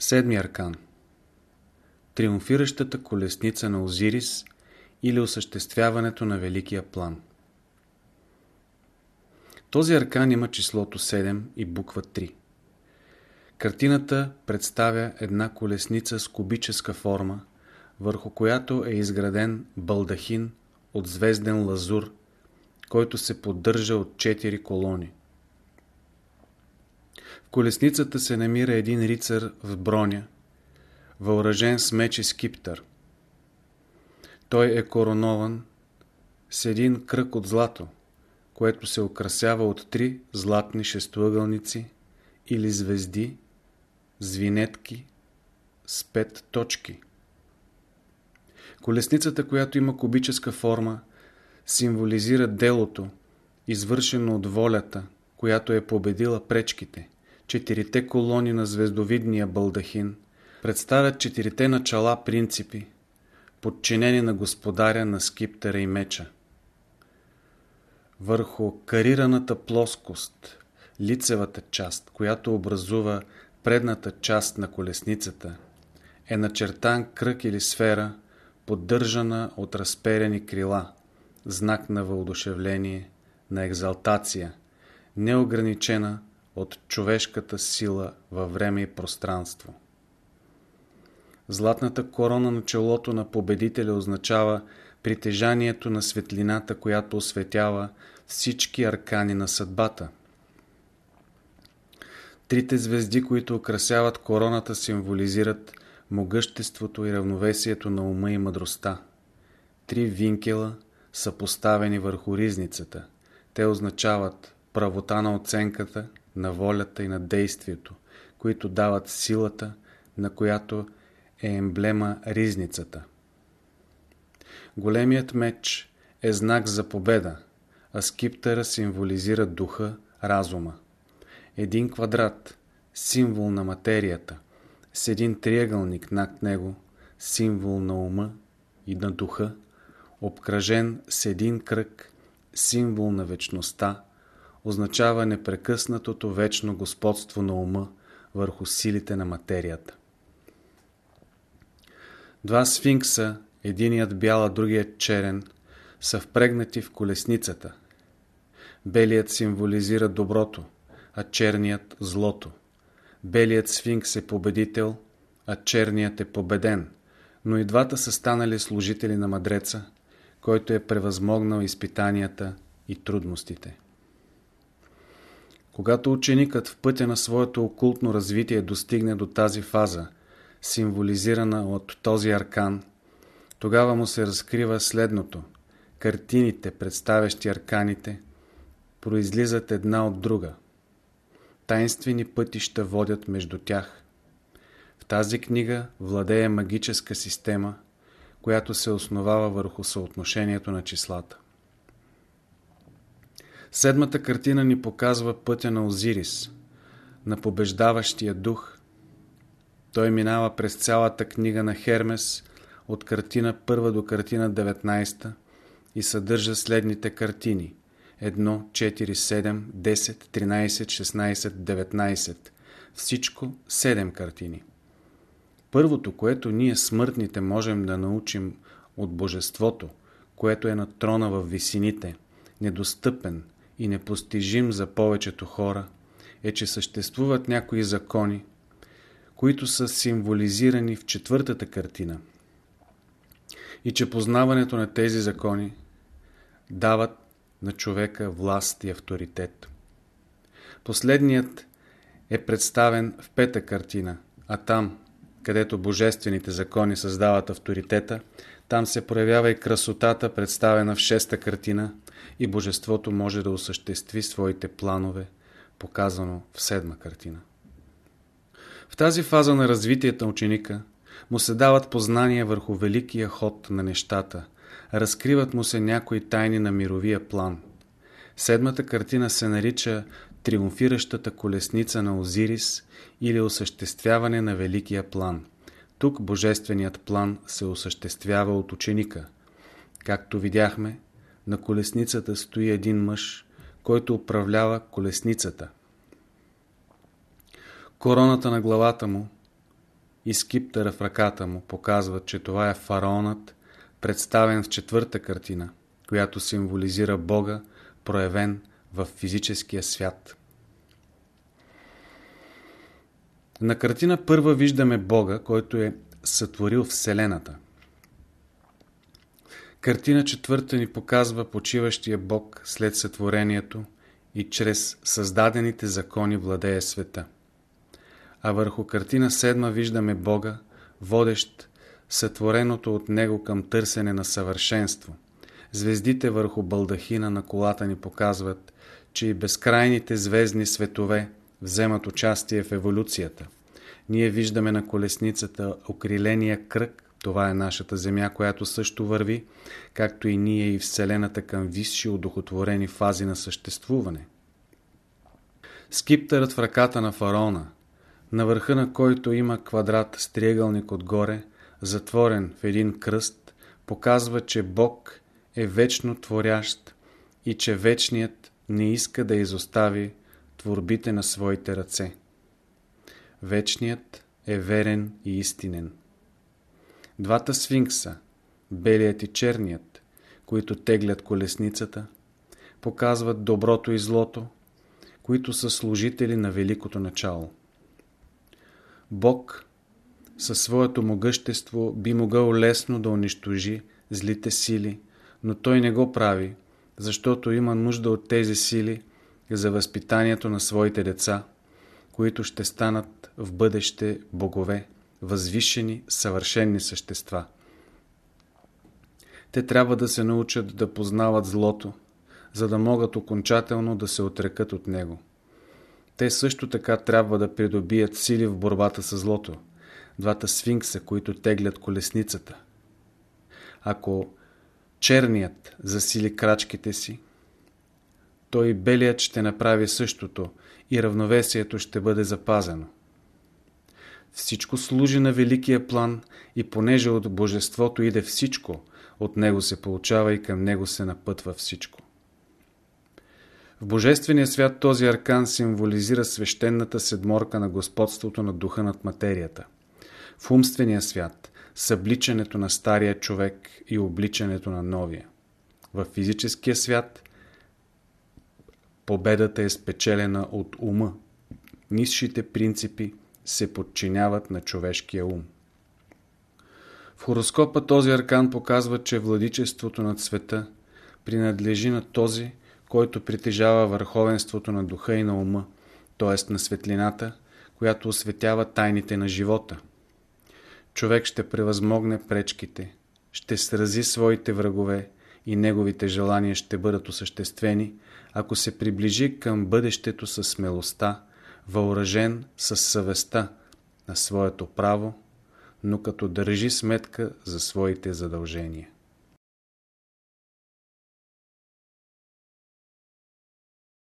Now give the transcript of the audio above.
Седми аркан Триумфиращата колесница на Озирис или осъществяването на Великия план Този аркан има числото 7 и буква 3. Картината представя една колесница с кубическа форма, върху която е изграден балдахин от звезден лазур, който се поддържа от 4 колони. В колесницата се намира един рицар в броня, въоръжен с меч и скиптър. Той е коронован с един кръг от злато, което се украсява от три златни шестоъгълници или звезди, звинетки с пет точки. Колесницата, която има кубическа форма, символизира делото, извършено от волята, която е победила пречките – четирите колони на звездовидния балдахин представят четирите начала принципи, подчинени на господаря на скиптера и меча. Върху карираната плоскост, лицевата част, която образува предната част на колесницата, е начертан кръг или сфера, поддържана от разперени крила, знак на въодушевление, на екзалтация, неограничена от човешката сила във време и пространство. Златната корона на челото на победителя означава притежанието на светлината, която осветява всички аркани на съдбата. Трите звезди, които украсяват короната, символизират могъществото и равновесието на ума и мъдростта. Три винкела са поставени върху ризницата. Те означават правота на оценката, на волята и на действието, които дават силата, на която е емблема ризницата. Големият меч е знак за победа, а скиптъра символизира духа, разума. Един квадрат – символ на материята, с един триъгълник над него – символ на ума и на духа, обкръжен с един кръг – символ на вечността, означава непрекъснатото вечно господство на ума върху силите на материята. Два сфинкса, единият бял, а другият черен, са впрегнати в колесницата. Белият символизира доброто, а черният – злото. Белият сфинкс е победител, а черният е победен, но и двата са станали служители на мъдреца, който е превъзмогнал изпитанията и трудностите. Когато ученикът в пътя на своето окултно развитие достигне до тази фаза, символизирана от този аркан, тогава му се разкрива следното. Картините, представящи арканите, произлизат една от друга. Тайнствени пътища водят между тях. В тази книга владее магическа система, която се основава върху съотношението на числата. Седмата картина ни показва пътя на Озирис, на побеждаващия дух. Той минава през цялата книга на Хермес, от картина 1 до картина 19 и съдържа следните картини 1, 4, 7, 10, 13, 16, 19. Всичко 7 картини. Първото, което ние смъртните можем да научим от Божеството, което е на трона в висините, недостъпен, и непостижим за повечето хора, е, че съществуват някои закони, които са символизирани в четвъртата картина и че познаването на тези закони дават на човека власт и авторитет. Последният е представен в пета картина, а там, където божествените закони създават авторитета, там се проявява и красотата, представена в шеста картина, и Божеството може да осъществи своите планове, показано в седма картина. В тази фаза на развитието на ученика му се дават познания върху великия ход на нещата, разкриват му се някои тайни на мировия план. Седмата картина се нарича Триумфиращата колесница на Озирис или осъществяване на великия план. Тук божественият план се осъществява от ученика. Както видяхме, на колесницата стои един мъж, който управлява колесницата. Короната на главата му и скиптъра в ръката му показват, че това е фараонът, представен в четвърта картина, която символизира Бога, проявен в физическия свят. На картина първа виждаме Бога, който е сътворил Вселената. Картина четвърта ни показва почиващия Бог след сътворението и чрез създадените закони владее света. А върху картина седма виждаме Бога, водещ сътвореното от Него към търсене на съвършенство. Звездите върху балдахина на колата ни показват, че и безкрайните звездни светове вземат участие в еволюцията. Ние виждаме на колесницата окриления кръг, това е нашата Земя, която също върви, както и ние и Вселената към висши удохотворени фази на съществуване. Скиптърът в ръката на фараона, на върха на който има квадрат с триъгълник отгоре, затворен в един кръст, показва, че Бог е вечно творящ и че вечният не иска да изостави творбите на своите ръце. Вечният е верен и истинен. Двата сфинкса, белият и черният, които теглят колесницата, показват доброто и злото, които са служители на великото начало. Бог със своето могъщество би могъл лесно да унищожи злите сили, но той не го прави, защото има нужда от тези сили за възпитанието на своите деца, които ще станат в бъдеще богове, възвишени, съвършенни същества. Те трябва да се научат да познават злото, за да могат окончателно да се отрекат от него. Те също така трябва да придобият сили в борбата с злото, двата сфинкса, които теглят колесницата. Ако черният засили крачките си, той белият ще направи същото и равновесието ще бъде запазено. Всичко служи на великия план и понеже от Божеството иде всичко, от Него се получава и към Него се напътва всичко. В Божествения свят този аркан символизира свещената седморка на господството на духа над материята. В умствения свят – събличането на стария човек и обличането на новия. В физическия свят победата е спечелена от ума. Нисшите принципи се подчиняват на човешкия ум. В хороскопа този аркан показва, че владичеството над света принадлежи на този, който притежава върховенството на духа и на ума, т.е. на светлината, която осветява тайните на живота. Човек ще превъзмогне пречките, ще срази своите врагове и неговите желания ще бъдат осъществени, ако се приближи към бъдещето със смелостта, въоръжен с съвестта на своето право, но като държи сметка за своите задължения.